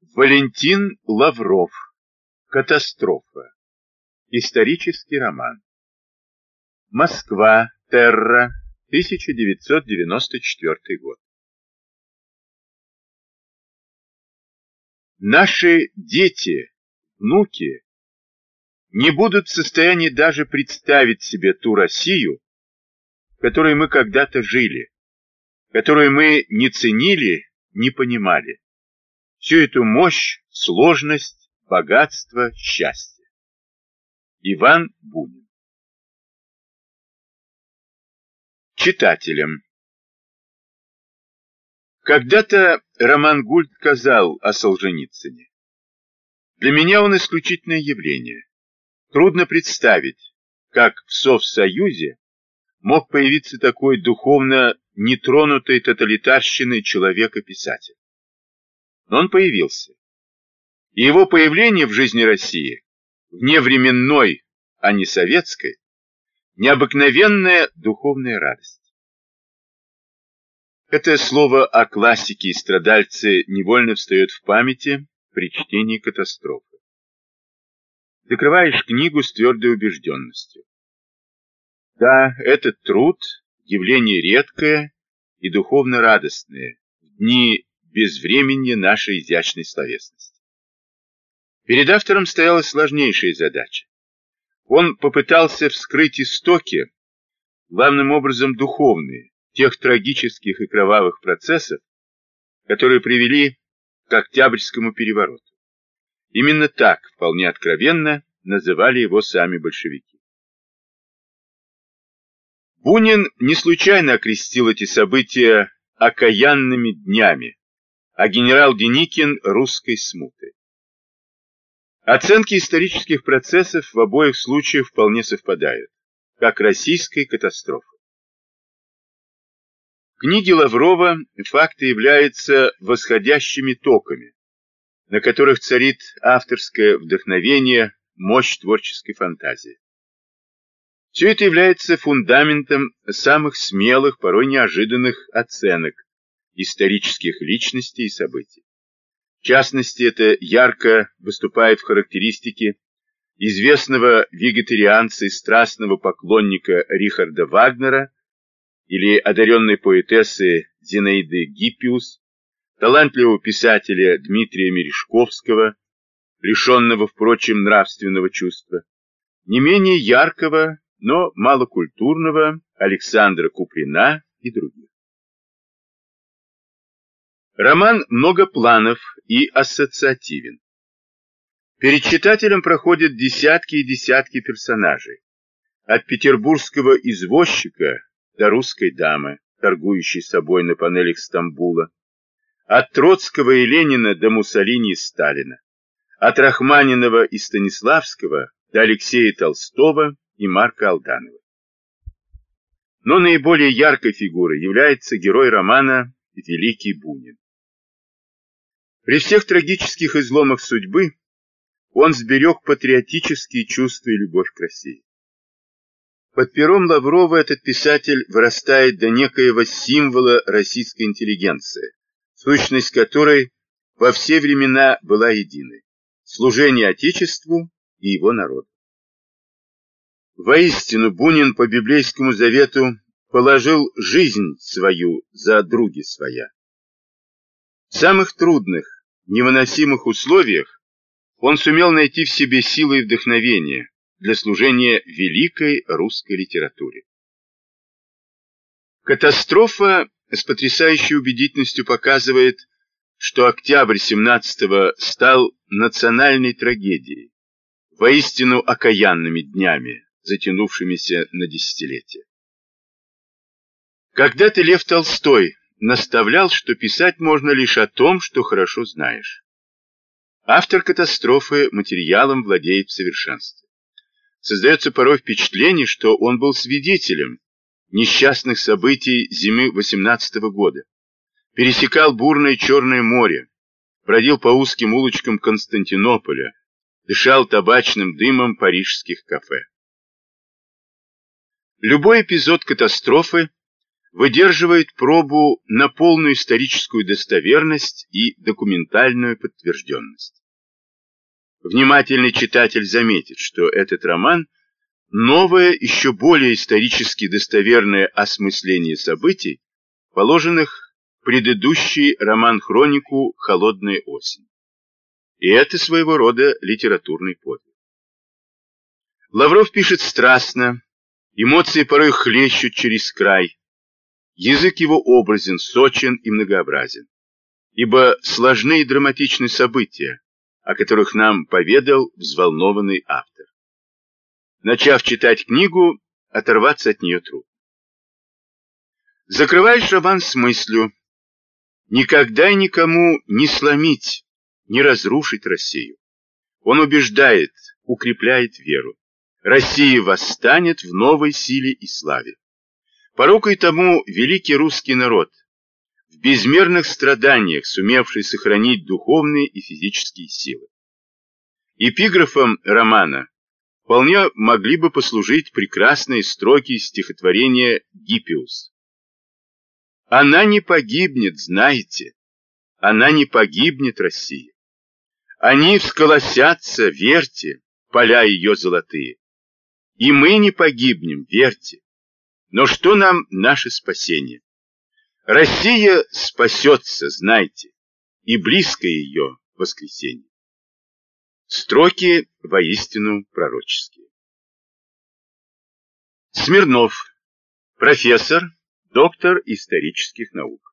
Валентин Лавров. Катастрофа. Исторический роман. Москва. Терра. 1994 год. Наши дети, внуки не будут в состоянии даже представить себе ту Россию, которой мы когда-то жили, которую мы не ценили, не понимали всю эту мощь, сложность, богатство, счастье. Иван Бунин Читателям Когда-то Роман Гульд сказал о Солженицыне. Для меня он исключительное явление. Трудно представить, как в Совсоюзе мог появиться такой духовно нетронутый тоталитарщиной человека-писатель но он появился. И его появление в жизни России, вневременной, а не советской, необыкновенная духовная радость. Это слово о классике и страдальце невольно встает в памяти при чтении катастрофы. Закрываешь книгу с твердой убежденностью. Да, этот труд – явление редкое и духовно радостное в дни безвременье нашей изящной словесности. Перед автором стояла сложнейшая задача. Он попытался вскрыть истоки, главным образом духовные, тех трагических и кровавых процессов, которые привели к Октябрьскому перевороту. Именно так, вполне откровенно, называли его сами большевики. Бунин не случайно окрестил эти события окаянными днями, а генерал Деникин русской смуты. Оценки исторических процессов в обоих случаях вполне совпадают, как российской катастрофы. В книге Лаврова факты являются восходящими токами, на которых царит авторское вдохновение, мощь творческой фантазии. Все это является фундаментом самых смелых, порой неожиданных оценок, исторических личностей и событий. В частности, это ярко выступает в характеристике известного вегетарианца и страстного поклонника Рихарда Вагнера или одаренной поэтессы Зинаиды Гиппиус, талантливого писателя Дмитрия Мережковского, лишенного, впрочем, нравственного чувства, не менее яркого, но малокультурного Александра Куприна и других. Роман много планов и ассоциативен. Перед читателем проходят десятки и десятки персонажей. От петербургского извозчика до русской дамы, торгующей собой на панелях Стамбула. От Троцкого и Ленина до Муссолини и Сталина. От Рахманинова и Станиславского до Алексея Толстого и Марка Алданова. Но наиболее яркой фигурой является герой романа Великий Бунин. При всех трагических изломах судьбы он сберег патриотические чувства и любовь к России. Под пером Лаврова этот писатель вырастает до некоего символа российской интеллигенции, сущность которой во все времена была единой – служение Отечеству и его народу. Воистину, Бунин по библейскому завету положил жизнь свою за други своя. В самых трудных, невыносимых условиях он сумел найти в себе силы и вдохновение для служения великой русской литературе. Катастрофа с потрясающей убедительностью показывает, что октябрь 17-го стал национальной трагедией, воистину окаянными днями, затянувшимися на десятилетия. Когда-то Лев Толстой наставлял, что писать можно лишь о том, что хорошо знаешь. Автор катастрофы материалом владеет в совершенстве. Создается порой впечатление, что он был свидетелем несчастных событий зимы 18 -го года, пересекал бурное Черное море, бродил по узким улочкам Константинополя, дышал табачным дымом парижских кафе. Любой эпизод катастрофы выдерживает пробу на полную историческую достоверность и документальную подтвержденность. Внимательный читатель заметит, что этот роман – новое, еще более исторически достоверное осмысление событий, положенных в предыдущий роман-хронику «Холодная осень». И это своего рода литературный подвиг. Лавров пишет страстно, эмоции порой хлещут через край, язык его образен, сочен и многообразен, ибо сложны и драматичны события, о которых нам поведал взволнованный автор. Начав читать книгу, оторваться от нее трудно. Закрываешь роман с мыслью «Никогда никому не сломить, не разрушить Россию». Он убеждает, укрепляет веру. Россия восстанет в новой силе и славе. Порокой тому великий русский народ, в безмерных страданиях сумевший сохранить духовные и физические силы. Эпиграфом романа вполне могли бы послужить прекрасные строки стихотворения «Гиппиус». Она не погибнет, знаете, она не погибнет, Россия. Они всколосятся, верьте, поля ее золотые. И мы не погибнем, верьте. Но что нам наше спасение? Россия спасется, знайте, и близко ее воскресенье. Строки воистину пророческие. Смирнов, профессор, доктор исторических наук.